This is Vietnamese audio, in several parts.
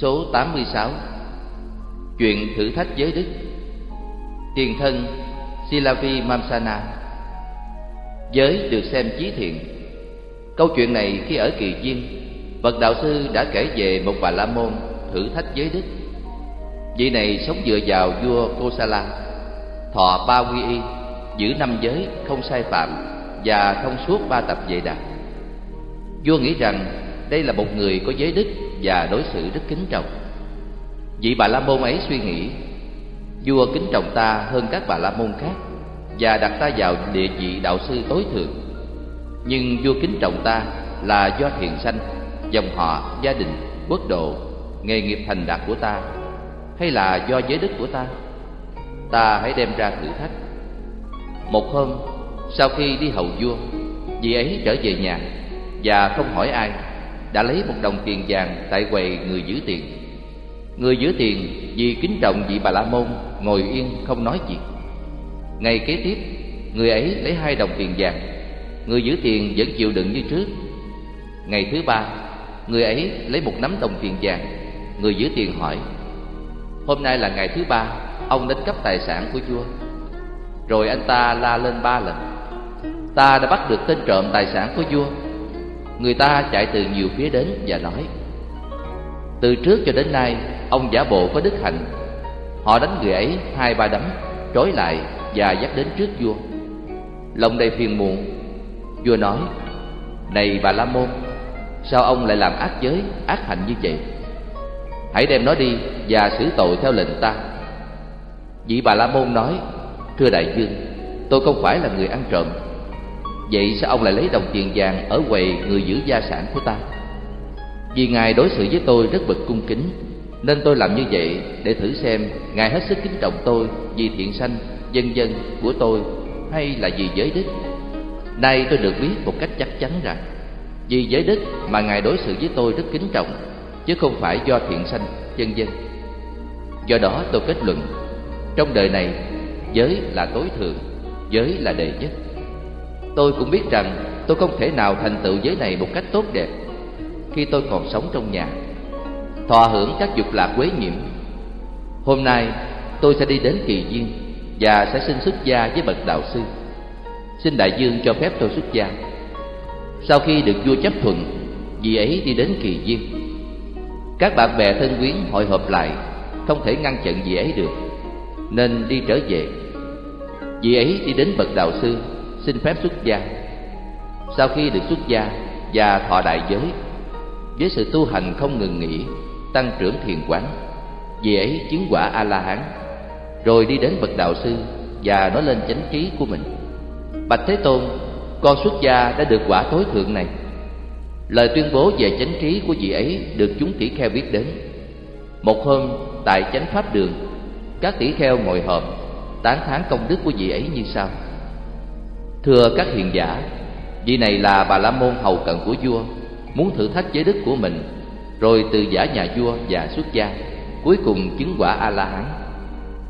Số 86 Chuyện thử thách giới đức. Tiền thân Silavi Mamsana. Giới được xem chí thiện. Câu chuyện này khi ở Kỳ Duyên, Bậc đạo sư đã kể về một bà la môn thử thách giới đức. Vị này sống dựa vào vua Kosala. Thọ ba quy y, Giữ năm giới không sai phạm Và thông suốt ba tập vệ đạt Vua nghĩ rằng đây là một người có giới đức. Và đối xử rất kính trọng. Vị bà la môn ấy suy nghĩ Vua kính trọng ta hơn các bà la môn khác Và đặt ta vào địa vị đạo sư tối thượng. Nhưng vua kính trọng ta là do thiện sanh Dòng họ, gia đình, quốc độ, nghề nghiệp thành đạt của ta Hay là do giới đức của ta? Ta hãy đem ra thử thách. Một hôm, sau khi đi hầu vua Vị ấy trở về nhà Và không hỏi ai. Đã lấy một đồng tiền vàng tại quầy người giữ tiền Người giữ tiền vì kính trọng vị bà la môn ngồi yên không nói gì. Ngày kế tiếp, người ấy lấy hai đồng tiền vàng. Người giữ tiền vẫn chịu đựng như trước. Ngày thứ ba, người ấy lấy một nắm đồng tiền vàng. Người giữ tiền hỏi: "Hôm nay là ngày thứ ba, ông đến cấp tài sản của vua." Rồi anh ta la lên ba lần: "Ta đã bắt được tên trộm tài sản của vua." Người ta chạy từ nhiều phía đến và nói: từ trước cho đến nay Ông giả bộ có đức hạnh. Họ đánh người ấy hai ba đấm Trói lại và dắt đến trước vua. Lòng đầy phiền muộn Vua nói Này bà La Môn Sao ông lại làm ác giới, ác hạnh như vậy? Hãy đem nó đi và xử tội theo lệnh ta. Vị bà La Môn nói Thưa đại dương Tôi không phải là người ăn trộm Vậy sao ông lại lấy đồng tiền vàng Ở quầy người giữ gia sản của ta? Vì Ngài đối xử với tôi rất bực cung kính Nên tôi làm như vậy để thử xem Ngài hết sức kính trọng tôi Vì thiện sanh, dân dân của tôi Hay là vì giới đức. Nay tôi được biết một cách chắc chắn rằng Vì giới đức mà Ngài đối xử với tôi rất kính trọng Chứ không phải do thiện sanh, dân dân. Do đó tôi kết luận Trong đời này Giới là tối thượng Giới là đệ nhất. Tôi cũng biết rằng tôi không thể nào thành tựu giới này một cách tốt đẹp. Khi tôi còn sống trong nhà, thọ hưởng các dục lạc quế nhiễm hôm nay tôi sẽ đi đến kỳ duyên và sẽ xin xuất gia với bậc đạo sư. Xin đại dương cho phép tôi xuất gia. Sau khi được vua chấp thuận, vị ấy đi đến kỳ duyên. Các bạn bè thân quyến hội họp lại, không thể ngăn chặn vị ấy được, nên đi trở về. Vị ấy đi đến bậc đạo sư xin phép xuất gia. Sau khi được xuất gia và thọ đại giới, với sự tu hành không ngừng nghỉ, tăng trưởng thiền quán, vì ấy chứng quả a la hán rồi đi đến bậc đạo sư và nói lên chánh trí của mình. Bạch thế tôn, con xuất gia đã được quả tối thượng này. Lời tuyên bố về chánh trí của vị ấy được chúng tỷ kheo biết đến. Một hôm, tại chánh pháp đường, các tỷ kheo ngồi họp, tán thán công đức của vị ấy như sau thưa các hiền giả, vị này là bà la môn hầu cận của vua, muốn thử thách giới đức của mình, rồi từ giả nhà vua và xuất gia, cuối cùng chứng quả a la hán.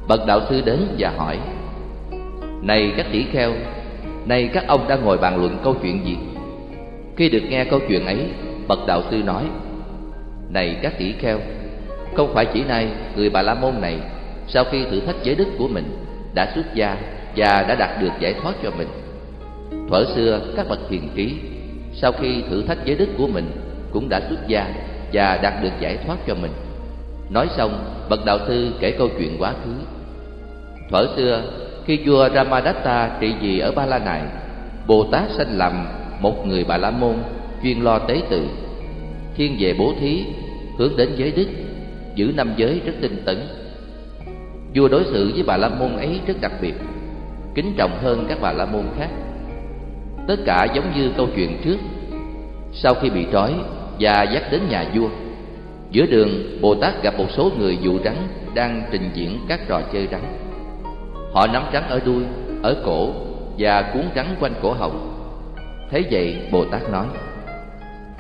Bậc đạo sư đến và hỏi, này các tỷ kheo nay các ông đang ngồi bàn luận câu chuyện gì? Khi được nghe câu chuyện ấy, bậc đạo sư nói, này các tỷ kheo, không phải chỉ nay người bà la môn này, sau khi thử thách giới đức của mình, đã xuất gia và đã đạt được giải thoát cho mình thuở xưa, các bậc thiền trí, sau khi thử thách giới đức của mình, cũng đã xuất gia và đạt được giải thoát cho mình. Nói xong, bậc đạo sư kể câu chuyện quá khứ. Thuở xưa, khi vua ramadatta trị vì ở ba la này, bồ tát sanh làm một người bà la môn chuyên lo tế tự. Thiên về bố thí, hướng đến giới đức, giữ năm giới rất tinh tấn. Vua đối xử với bà la môn ấy rất đặc biệt, kính trọng hơn các bà la môn khác tất cả giống như câu chuyện trước. Sau khi bị trói và dắt đến nhà vua, giữa đường bồ tát gặp một số người dụ rắn đang trình diễn các trò chơi rắn. Họ nắm rắn ở đuôi, ở cổ và cuốn rắn quanh cổ họng. Thế vậy bồ tát nói,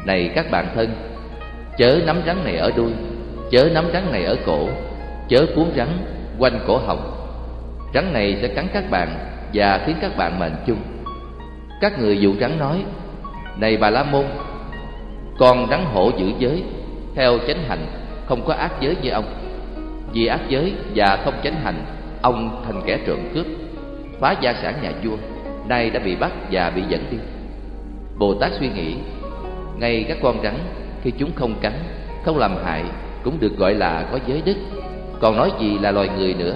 này các bạn thân, chớ nắm rắn này ở đuôi, chớ nắm rắn này ở cổ, chớ cuốn rắn quanh cổ họng. Rắn này sẽ cắn các bạn và khiến các bạn mệnh chung các người dụ rắn nói Này bà La Môn Con rắn hổ giữ giới Theo chánh hành không có ác giới như ông. Vì ác giới và không chánh hành Ông thành kẻ trộm cướp Phá gia sản nhà vua Nay đã bị bắt và bị dẫn đi. Bồ Tát suy nghĩ Ngay các con rắn Khi chúng không cắn, không làm hại Cũng được gọi là có giới đức. Còn nói gì là loài người nữa?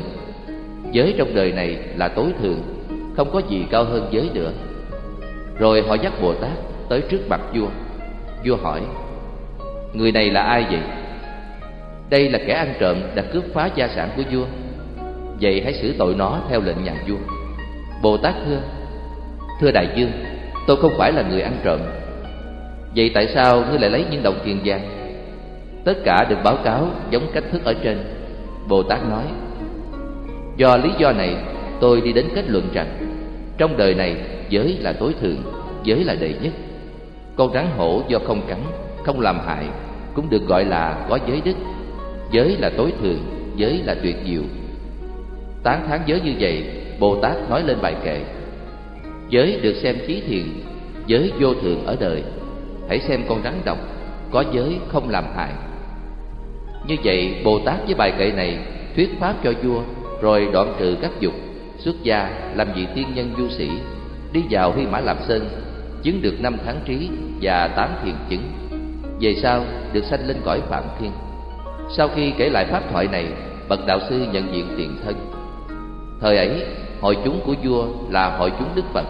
Giới trong đời này là tối thượng Không có gì cao hơn giới nữa. Rồi họ dắt Bồ Tát tới trước mặt vua. Vua hỏi, Người này là ai vậy? Đây là kẻ ăn trộm đã cướp phá gia sản của vua. Vậy hãy xử tội nó theo lệnh nhà vua. Bồ Tát thưa Thưa đại dương Tôi không phải là người ăn trộm. Vậy tại sao ngươi lại lấy những đồng tiền vàng? Tất cả được báo cáo giống cách thức ở trên. Bồ Tát nói, Do lý do này tôi đi đến kết luận rằng, Trong đời này giới là tối thượng, Giới là đệ nhất. Con rắn hổ do không cắn, Không làm hại, Cũng được gọi là có giới đức. Giới là tối thượng, Giới là tuyệt diệu. Tán thán giới như vậy Bồ Tát nói lên bài kệ. Giới được xem chí thiện, Giới vô thượng ở đời. Hãy xem con rắn độc, Có giới không làm hại. Như vậy Bồ Tát với bài kệ này Thuyết pháp cho vua, Rồi đoạn trừ các dục, Xuất gia làm vị tiên nhân du sĩ. Đi vào Huy Mã Lạp Sơn, Chứng được năm tháng trí Và tám thiền chứng. Về sau, được sanh lên cõi Phạm Thiên. Sau khi kể lại pháp thoại này, Bậc đạo sư nhận diện tiền thân. Thời ấy, hội chúng của vua là hội chúng Đức Phật,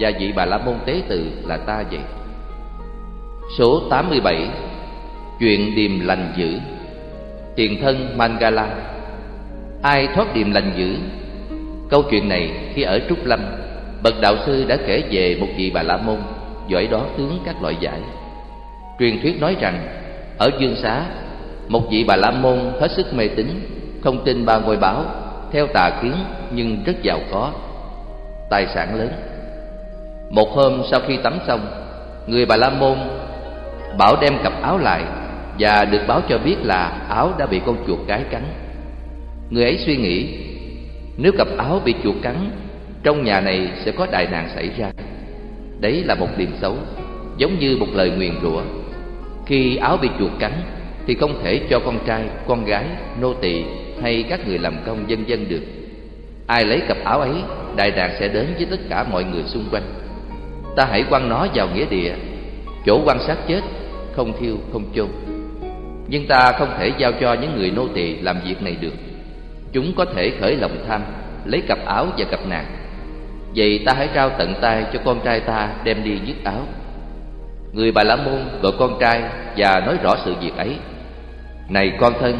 Và vị Bà La Môn Tế Tự là ta vậy. Số 87 Chuyện điềm lành dữ. Tiền thân Mangala. Ai thoát điềm lành dữ? Câu chuyện này khi ở Trúc Lâm Bậc đạo sư đã kể về một vị Bà La Môn, Giỏi đó tướng các loại giải. Truyền thuyết nói rằng, Ở Dương Xá, Một vị Bà La Môn hết sức mê tín, Không tin ba ngôi báo, Theo tà kiến nhưng rất giàu có, Tài sản lớn. Một hôm sau khi tắm xong, Người Bà La Môn Bảo đem cặp áo lại Và được báo cho biết là áo đã bị con chuột cái cắn. Người ấy suy nghĩ, Nếu cặp áo bị chuột cắn trong nhà này sẽ có đại nạn xảy ra. Đấy là một điểm xấu Giống như một lời nguyền rủa. Khi áo bị chuột cắn Thì không thể cho con trai, con gái, nô tỳ Hay các người làm công dân dân được. Ai lấy cặp áo ấy Đại nạn sẽ đến với tất cả mọi người xung quanh. Ta hãy quăng nó vào nghĩa địa. Chỗ quan sát chết Không thiêu không chôn. Nhưng ta không thể giao cho những người nô tỳ làm việc này được. Chúng có thể khởi lòng tham Lấy cặp áo và cặp nạn. Vậy ta hãy trao tận tay cho con trai ta đem đi dứt áo. Người bà La Môn gọi con trai và nói rõ sự việc ấy. Này con thân,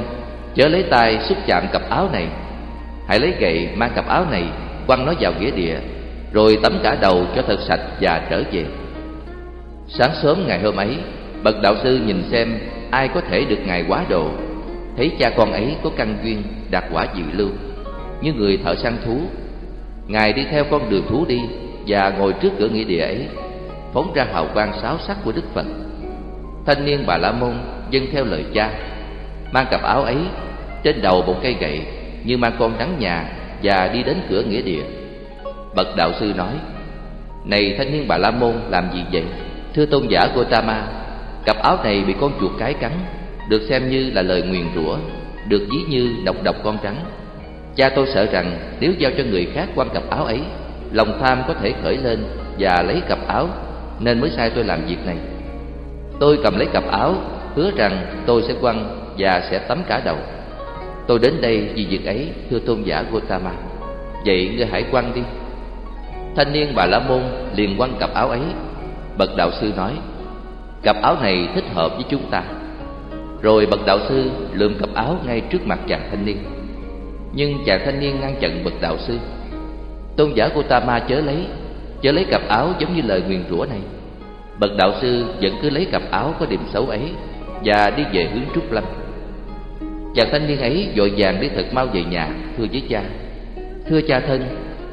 chớ lấy tay xúc chạm cặp áo này. Hãy lấy gậy mang cặp áo này quăng nó vào nghĩa địa Rồi tắm cả đầu cho thật sạch và trở về. Sáng sớm ngày hôm ấy Bậc đạo sư nhìn xem ai có thể được ngài quá độ Thấy cha con ấy có căn duyên đạt quả dự lưu. Như người thợ săn thú Ngài đi theo con đường thú đi Và ngồi trước cửa nghĩa địa ấy, Phóng ra hào quang sáu sắc của Đức Phật. Thanh niên bà La Môn dâng theo lời cha, Mang cặp áo ấy Trên đầu một cây gậy Như mang con rắn nhà Và đi đến cửa nghĩa địa. Bậc đạo sư nói, Này thanh niên bà La Môn, làm gì vậy? Thưa tôn giả Gotama Cặp áo này bị con chuột cái cắn, Được xem như là lời nguyền rủa, Được ví như độc độc con trắng. Cha tôi sợ rằng nếu giao cho người khác quan cặp áo ấy, Lòng tham có thể khởi lên và lấy cặp áo, Nên mới sai tôi làm việc này. Tôi cầm lấy cặp áo, Hứa rằng tôi sẽ quăng và sẽ tắm cả đầu. Tôi đến đây vì việc ấy, thưa tôn giả Gotama Vậy ngươi hãy quăng đi. Thanh niên bà La Môn liền quăng cặp áo ấy. Bậc đạo sư nói, Cặp áo này thích hợp với chúng ta. Rồi bậc đạo sư lượm cặp áo ngay trước mặt chàng thanh niên. Nhưng chàng thanh niên ngăn chặn bậc đạo sư. Tôn giả Gotama chớ lấy Chớ lấy cặp áo giống như lời nguyền rủa này. Bậc đạo sư vẫn cứ lấy cặp áo có điểm xấu ấy Và đi về hướng Trúc Lâm. Chàng thanh niên ấy vội vàng đi thật mau về nhà, Thưa với cha. Thưa cha thân,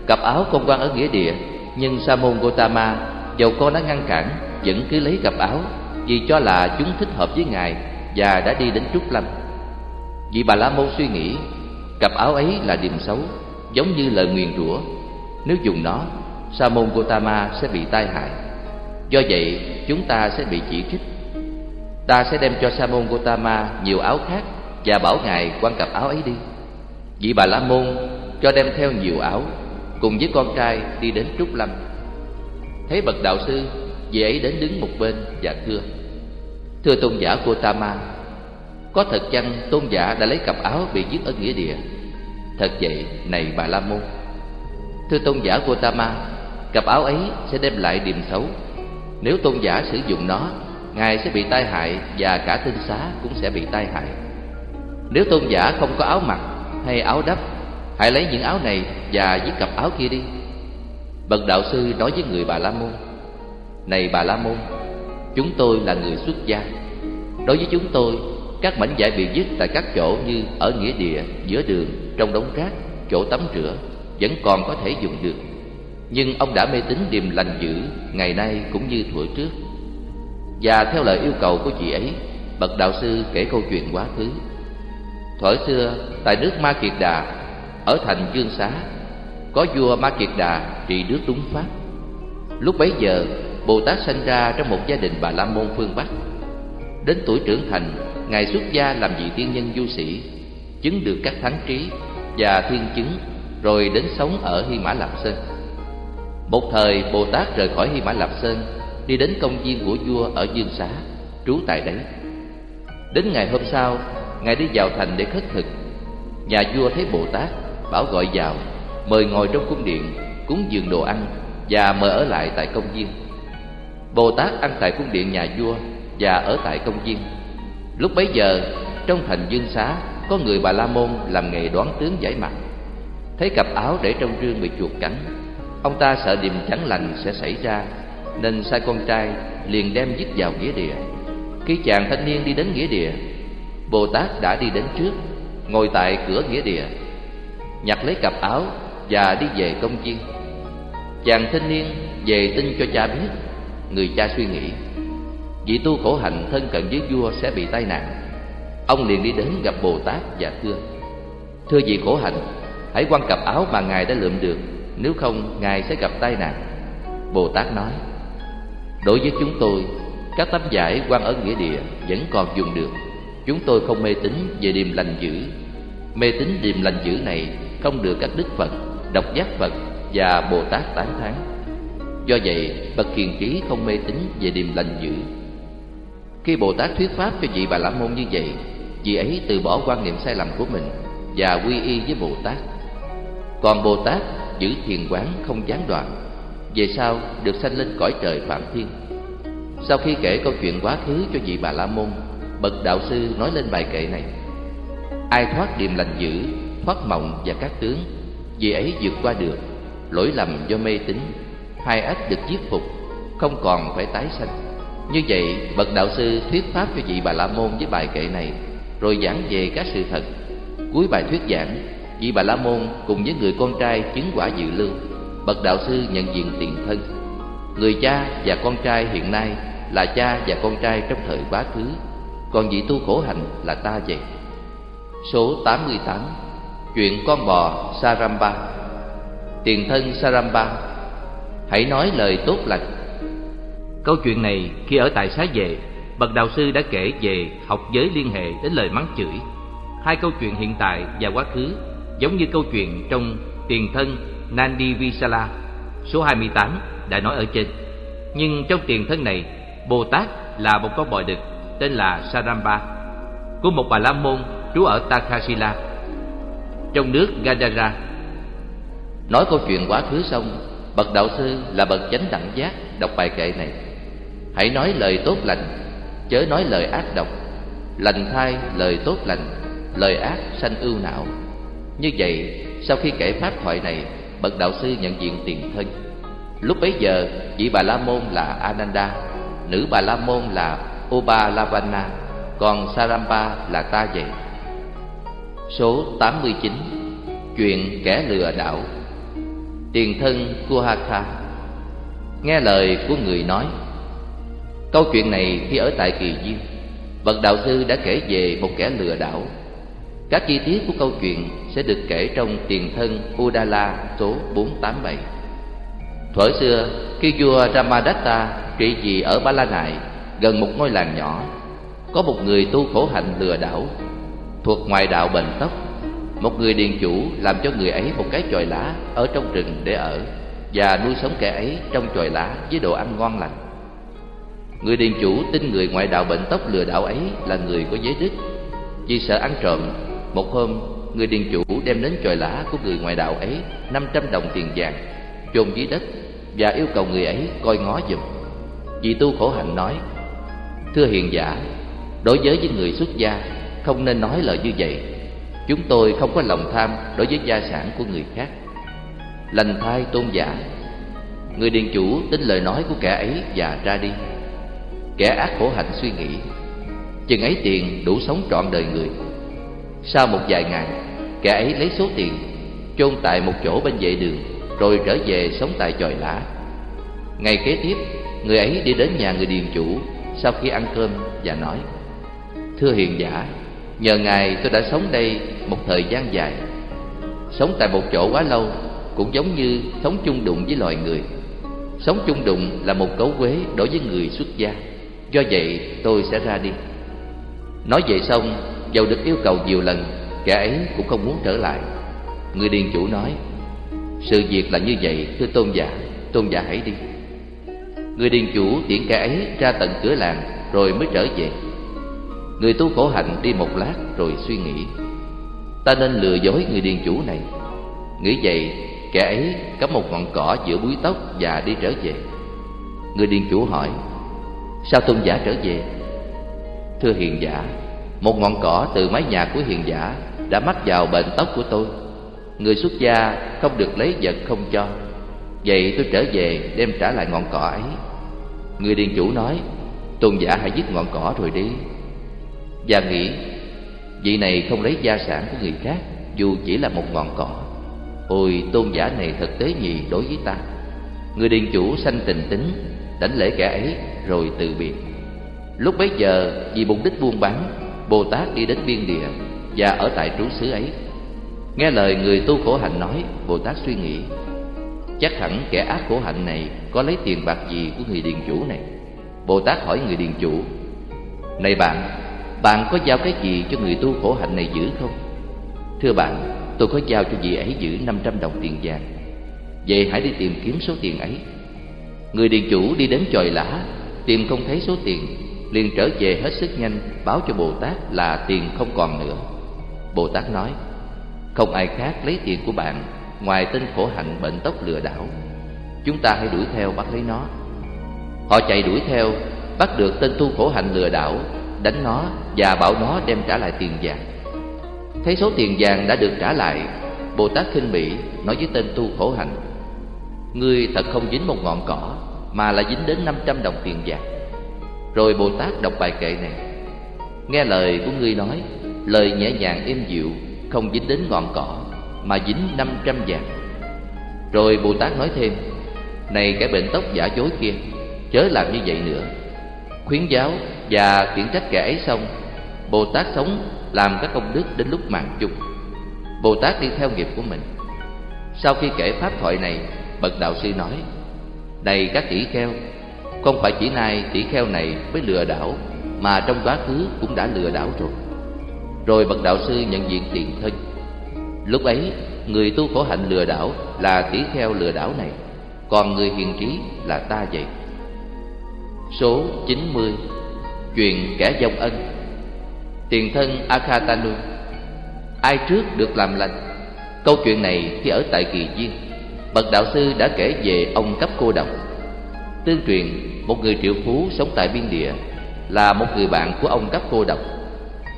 Cặp áo công quan ở nghĩa địa, Nhưng Sa môn Gotama Dầu con đã ngăn cản, Vẫn cứ lấy cặp áo Vì cho là chúng thích hợp với ngài Và đã đi đến Trúc Lâm. Vị bà La Môn suy nghĩ Cặp áo ấy là điềm xấu Giống như lời nguyền rủa Nếu dùng nó Sa môn Gotama sẽ bị tai hại Do vậy chúng ta sẽ bị chỉ trích Ta sẽ đem cho Sa môn Gotama nhiều áo khác và bảo ngài quan cặp áo ấy đi. Vị bà La Môn cho đem theo nhiều áo cùng với con trai đi đến Trúc Lâm. Thấy bậc đạo sư, vị ấy đến đứng một bên và thưa: "Thưa tôn giả Gotama, có thật chăng tôn giả đã lấy cặp áo bị giết ở nghĩa địa?" "Thật vậy, này bà La Môn." "Thưa tôn giả Gotama, cặp áo ấy sẽ đem lại điềm xấu. Nếu tôn giả sử dụng nó, ngài sẽ bị tai hại và cả tinh xá cũng sẽ bị tai hại." Nếu tôn giả không có áo mặc hay áo đắp Hãy lấy những áo này và với cặp áo kia đi Bậc đạo sư nói với người Bà La Môn Này Bà La Môn Chúng tôi là người xuất gia Đối với chúng tôi các mảnh vải bị dứt tại các chỗ như Ở nghĩa địa, giữa đường, trong đống rác Chỗ tắm rửa Vẫn còn có thể dùng được. Nhưng ông đã mê tín điềm lành dữ Ngày nay cũng như thuở trước. Và theo lời yêu cầu của chị ấy Bậc đạo sư kể câu chuyện quá khứ. Thuở xưa tại nước Ma Kiệt Đà Ở thành Dương Xá Có vua Ma Kiệt Đà trị nước đúng pháp. Lúc bấy giờ Bồ Tát sinh ra trong một gia đình Bà La Môn phương Bắc. Đến tuổi trưởng thành Ngài xuất gia làm vị tiên nhân du sĩ, Chứng được các thánh trí Và thiên chứng, Rồi đến sống ở Hy Mã Lạp Sơn. Một thời, Bồ Tát rời khỏi Hy Mã Lạp Sơn, Đi đến công viên của vua ở Dương Xá, Trú tại đấy. Đến ngày hôm sau, Ngài đi vào thành để khất thực. Nhà vua thấy Bồ Tát, Bảo gọi vào, Mời ngồi trong cung điện, Cúng dường đồ ăn Và mời ở lại tại công viên. Bồ Tát ăn tại cung điện nhà vua Và ở tại công viên. Lúc bấy giờ, Trong thành Dương Xá, Có người Bà La Môn làm nghề đoán tướng giải mặt. Thấy cặp áo để trong rương bị chuột cắn, Ông ta sợ điềm chẳng lành sẽ xảy ra, Nên sai con trai liền đem dứt vào nghĩa địa. Khi chàng thanh niên đi đến nghĩa địa, Bồ Tát đã đi đến trước, Ngồi tại cửa nghĩa địa, Nhặt lấy cặp áo Và đi về công viên Chàng thanh niên về tin cho cha biết, Người cha suy nghĩ. Vị tu khổ hạnh thân cận với vua sẽ bị tai nạn. Ông liền đi đến gặp Bồ Tát và thưa Thưa vị khổ hạnh Hãy quăng cặp áo mà Ngài đã lượm được Nếu không Ngài sẽ gặp tai nạn. Bồ Tát nói Đối với chúng tôi Các tấm vải quan ở nghĩa địa Vẫn còn dùng được. Chúng tôi không mê tín về điềm lành dữ. Mê tín điềm lành dữ này Không được các đức Phật, độc giác Phật và Bồ Tát tán thán. Do vậy, bậc hiền trí không mê tín về điềm lành dữ. Khi Bồ Tát thuyết pháp cho vị Bà La Môn như vậy, Vị ấy từ bỏ quan niệm sai lầm của mình Và quy y với Bồ Tát. Còn Bồ Tát giữ thiền quán không gián đoạn, Về sau được sanh lên cõi trời Phạm Thiên. Sau khi kể câu chuyện quá khứ cho vị Bà La Môn, Bậc đạo sư nói lên bài kệ này. Ai thoát điềm lành dữ, Thoát mộng và các tướng Vì ấy vượt qua được, Lỗi lầm do mê tín, Hai ách được giết phục, Không còn phải tái sanh. Như vậy, bậc đạo sư thuyết pháp cho vị Bà La Môn với bài kệ này, Rồi giảng về các sự thật. Cuối bài thuyết giảng, Vị Bà La Môn cùng với người con trai chứng quả dự lưu, Bậc đạo sư nhận diện tiền thân. Người cha và con trai hiện nay là cha và con trai trong thời quá khứ, còn vị tu khổ hạnh là ta vậy. Số 88 Chuyện con bò Saramba. Tiền thân Saramba. Hãy nói lời tốt lành. Câu chuyện này khi ở tại xá về Bậc đạo sư đã kể về học giới liên hệ đến lời mắng chửi Hai câu chuyện hiện tại và quá khứ Giống như câu chuyện trong tiền thân Nandi Visala Số 28 đã nói ở trên Nhưng trong tiền thân này Bồ Tát là một con bò đực tên là Saramba của một bà la môn trú ở Takhasila trong nước Gadara. Nói câu chuyện quá khứ xong, bậc đạo sư là bậc chánh đẳng giác đọc bài kệ này. Hãy nói lời tốt lành, chớ nói lời ác độc. Lành thay lời tốt lành, lời ác sanh ưu não. Như vậy, sau khi kể pháp thoại này, bậc đạo sư nhận diện tiền thân. Lúc bấy giờ, vị bà la môn là Ananda, nữ bà la môn là Ubalavana Còn Sarampa là ta vậy Số 89 Chuyện kẻ lừa đảo Tiền thân Kuhaka Nghe lời của người nói Câu chuyện này khi ở tại Kỳ Duyên Bậc đạo sư đã kể về một kẻ lừa đảo. Các chi tiết của câu chuyện sẽ được kể trong tiền thân Udala số 487 Thuở xưa, khi vua Ramadatta trị vì ở Ba La Nại gần một ngôi làng nhỏ có một người tu khổ hạnh lừa đảo. Thuộc ngoại đạo bệnh tóc một người điền chủ làm cho người ấy một cái chòi lá ở trong rừng để ở và nuôi sống kẻ ấy trong chòi lá với đồ ăn ngon lành người điền chủ tin người ngoại đạo bệnh tóc lừa đảo ấy là người có giới đức. Vì sợ ăn trộm, một hôm, người điền chủ đem đến chòi lá của người ngoại đạo ấy năm trăm đồng tiền vàng, chôn dưới đất và yêu cầu người ấy coi ngó giùm. Vị tu khổ hạnh nói, thưa hiền giả, đối với những người xuất gia, không nên nói lời như vậy. Chúng tôi không có lòng tham đối với gia sản của người khác. Lành thai tôn giả, người điền chủ tin lời nói của kẻ ấy và ra đi kẻ ác khổ hạnh suy nghĩ. Chừng ấy tiền đủ sống trọn đời người. Sau một vài ngày, kẻ ấy lấy số tiền, chôn tại một chỗ bên vệ đường, rồi trở về sống tại chòi lá ngày kế tiếp, người ấy đi đến nhà người điền chủ sau khi ăn cơm và nói, thưa hiền giả, nhờ ngài tôi đã sống đây một thời gian dài. Sống tại một chỗ quá lâu cũng giống như sống chung đụng với loài người. Sống chung đụng là một cấu quế đối với người xuất gia do vậy, tôi sẽ ra đi. Nói vậy xong dầu được yêu cầu nhiều lần, kẻ ấy cũng không muốn trở lại. Người điền chủ nói, sự việc là như vậy, thưa tôn giả tôn giả hãy đi. Người điền chủ tiễn kẻ ấy ra tận cửa làng, rồi mới trở về. Người tu khổ hạnh đi một lát, rồi suy nghĩ. Ta nên lừa dối người điền chủ này. Nghĩ vậy, kẻ ấy cắm một ngọn cỏ giữa búi tóc và đi trở về. Người điền chủ hỏi sao tôn giả trở về? Thưa hiền giả, một ngọn cỏ từ mái nhà của hiền giả đã mắc vào bệnh tóc của tôi. Người xuất gia không được lấy vật không cho. Vậy tôi trở về đem trả lại ngọn cỏ ấy. Người điền chủ nói, tôn giả hãy dứt ngọn cỏ rồi đi. Và nghĩ, vị này không lấy gia sản của người khác, dù chỉ là một ngọn cỏ. Ôi, tôn giả này thật tế nhị đối với ta. Người điền chủ sanh tình tính đảnh lễ kẻ ấy rồi từ biệt. Lúc bấy giờ, vì mục đích buôn bán, bồ tát đi đến biên địa và ở tại trú xứ ấy. Nghe lời người tu khổ hạnh nói, bồ tát suy nghĩ, chắc hẳn kẻ ác khổ hạnh này có lấy tiền bạc gì của người điền chủ này? Bồ tát hỏi người điền chủ, này bạn bạn có giao cái gì cho người tu khổ hạnh này giữ không? Thưa bạn, tôi có giao cho vị ấy giữ năm trăm đồng tiền vàng. Vậy hãy đi tìm kiếm số tiền ấy người điền chủ đi đến chòi lã, tìm không thấy số tiền, liền trở về hết sức nhanh, báo cho bồ tát là tiền không còn nữa. Bồ tát nói, không ai khác lấy tiền của bạn ngoài tên khổ hạnh bệnh tốc lừa đảo. Chúng ta hãy đuổi theo bắt lấy nó. Họ chạy đuổi theo, bắt được tên tu khổ hạnh lừa đảo, đánh nó và bảo nó đem trả lại tiền vàng. Thấy số tiền vàng đã được trả lại, bồ tát khinh bỉ, nói với tên tu khổ hạnh, ngươi thật không dính một ngọn cỏ mà là dính đến năm trăm đồng tiền vàng rồi bồ tát đọc bài kệ này. Nghe lời của ngươi nói, lời nhẹ nhàng êm dịu, không dính đến ngọn cỏ, mà dính năm trăm vàng. Rồi bồ tát nói thêm, này cái bệnh tóc giả dối kia, chớ làm như vậy nữa. Khuyến giáo và khiển trách kẻ ấy xong, bồ tát sống làm các công đức đến lúc mạng chung. Bồ tát đi theo nghiệp của mình. Sau khi kể pháp thoại này, bậc đạo sư nói này các tỷ kheo, không phải chỉ nay tỷ kheo này mới lừa đảo, mà trong quá khứ cũng đã lừa đảo rồi. Rồi bậc đạo sư nhận diện tiền thân. Lúc ấy, người tu khổ hạnh lừa đảo là tỷ kheo lừa đảo này, còn người hiền trí là ta vậy. Số 90 chuyện kẻ dông ân. Tiền thân Akhatanu ai trước được làm lành? Câu chuyện này khi ở tại kỳ viên bậc đạo sư đã kể về ông cấp cô độc. Tương truyền, một người triệu phú sống tại biên địa là một người bạn của ông cấp cô độc,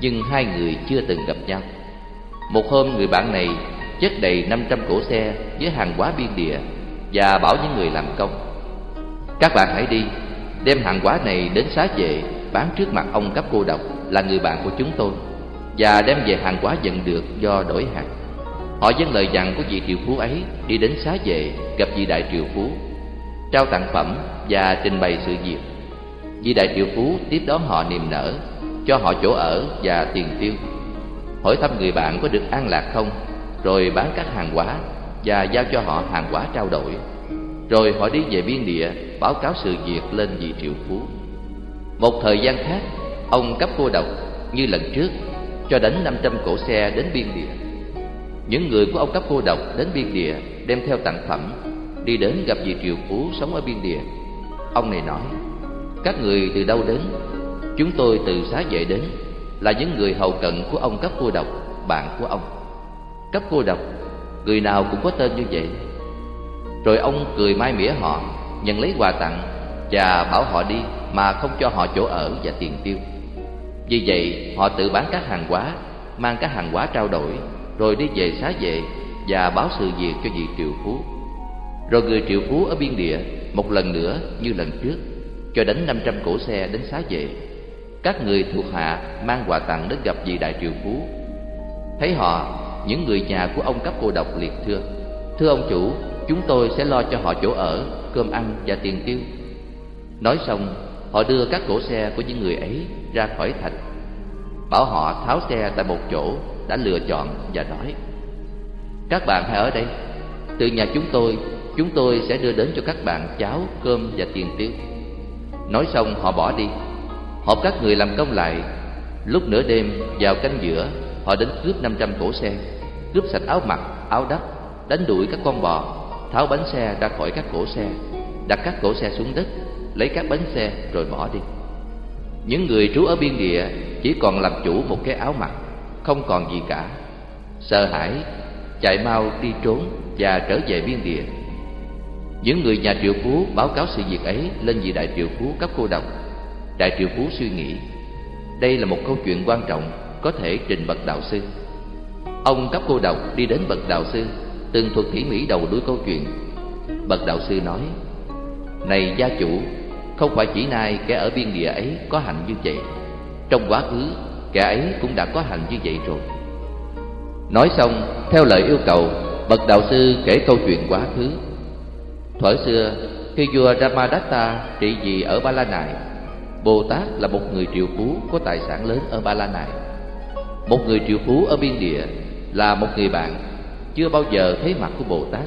nhưng hai người chưa từng gặp nhau. Một hôm, người bạn này chất đầy 500 cổ xe với hàng hóa biên địa và bảo những người làm công, các bạn hãy đi, đem hàng hóa này đến xá vệ bán trước mặt ông cấp cô độc là người bạn của chúng tôi và đem về hàng hóa nhận được do đổi hàng họ dâng lời dặn của vị triệu phú ấy đi đến xá vệ, gặp vị đại triệu phú, trao tặng phẩm và trình bày sự việc. Vị đại triệu phú tiếp đón họ niềm nở, cho họ chỗ ở và tiền tiêu. Hỏi thăm người bạn có được an lạc không, rồi bán các hàng hóa và giao cho họ hàng hóa trao đổi. Rồi họ đi về biên địa, báo cáo sự việc lên vị triệu phú. Một thời gian khác, ông cấp cô độc như lần trước, cho đánh 500 cổ xe đến biên địa. Những người của ông cấp cô độc đến biên địa đem theo tặng phẩm, đi đến gặp vị triệu phú sống ở biên địa. Ông này nói: "Các người từ đâu đến?" "Chúng tôi từ xá vệ đến, là những người hầu cận của ông cấp cô độc, bạn của ông." Cấp cô độc, người nào cũng có tên như vậy. Rồi ông cười mai mỉa họ, nhận lấy quà tặng và bảo họ đi mà không cho họ chỗ ở và tiền tiêu. Vì vậy, họ tự bán các hàng hóa, mang các hàng hóa trao đổi, rồi đi về xá vệ và báo sự việc cho vị triệu phú. Rồi người triệu phú ở biên địa một lần nữa như lần trước, cho đánh 500 cổ xe đến xá vệ. Các người thuộc hạ mang quà tặng đến gặp vị đại triệu phú. Thấy họ, những người nhà của ông cấp cô độc liệt thưa: "Thưa ông chủ, chúng tôi sẽ lo cho họ chỗ ở, cơm ăn và tiền tiêu." Nói xong, họ đưa các cổ xe của những người ấy ra khỏi thành bảo họ tháo xe tại một chỗ đã lựa chọn và nói, các bạn hãy ở đây. Từ nhà chúng tôi chúng tôi sẽ đưa đến cho các bạn cháo, cơm và tiền tiêu. Nói xong, họ bỏ đi. Họp các người làm công lại. Lúc nửa đêm, vào canh giữa, họ đến cướp 500 cổ xe, cướp sạch áo mặc, áo đắp, đánh đuổi các con bò, tháo bánh xe ra khỏi các cổ xe, đặt các cổ xe xuống đất, lấy các bánh xe rồi bỏ đi. Những người trú ở biên địa chỉ còn làm chủ một cái áo mặc không còn gì cả. Sợ hãi, chạy mau đi trốn và trở về biên địa. Những người nhà triệu phú báo cáo sự việc ấy lên vị đại triệu phú cấp cô độc. Đại triệu phú suy nghĩ, đây là một câu chuyện quan trọng có thể trình bậc đạo sư. Ông cấp cô độc đi đến bậc đạo sư từng thuật tỉ mỉ đầu đuôi câu chuyện. Bậc đạo sư nói, này gia chủ, không phải chỉ nay kẻ ở biên địa ấy có hạnh như vậy. Trong quá khứ kẻ ấy cũng đã có hành như vậy rồi. Nói xong, theo lời yêu cầu, Bậc đạo sư kể câu chuyện quá khứ. Thuở xưa, khi vua Ramadatta trị vì ở Ba La Nại, Bồ Tát là một người triệu phú có tài sản lớn ở Ba La Nại. Một người triệu phú ở biên địa là một người bạn Chưa bao giờ thấy mặt của Bồ Tát.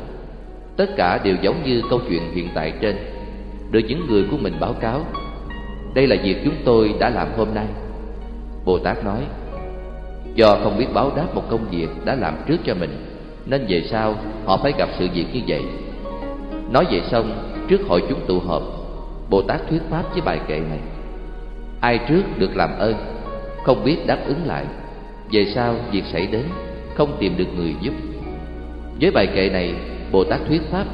Tất cả đều giống như câu chuyện hiện tại trên. Được những người của mình báo cáo, đây là việc chúng tôi đã làm hôm nay bồ tát nói do không biết báo đáp một công việc đã làm trước cho mình nên về sau họ phải gặp sự việc như vậy. Nói vậy xong trước hội chúng tụ họp bồ tát thuyết pháp với bài kệ này ai trước được làm ơn không biết đáp ứng lại về sau việc xảy đến không tìm được người giúp. Với bài kệ này bồ tát thuyết pháp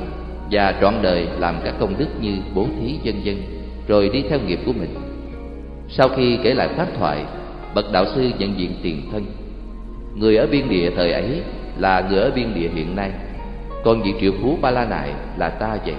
và trọn đời làm các công đức như bố thí dân dân, rồi đi theo nghiệp của mình. Sau khi kể lại pháp thoại bậc đạo sư nhận diện tiền thân. Người ở biên địa thời ấy là người ở biên địa hiện nay. Còn vị triệu phú ba la nại là ta vậy.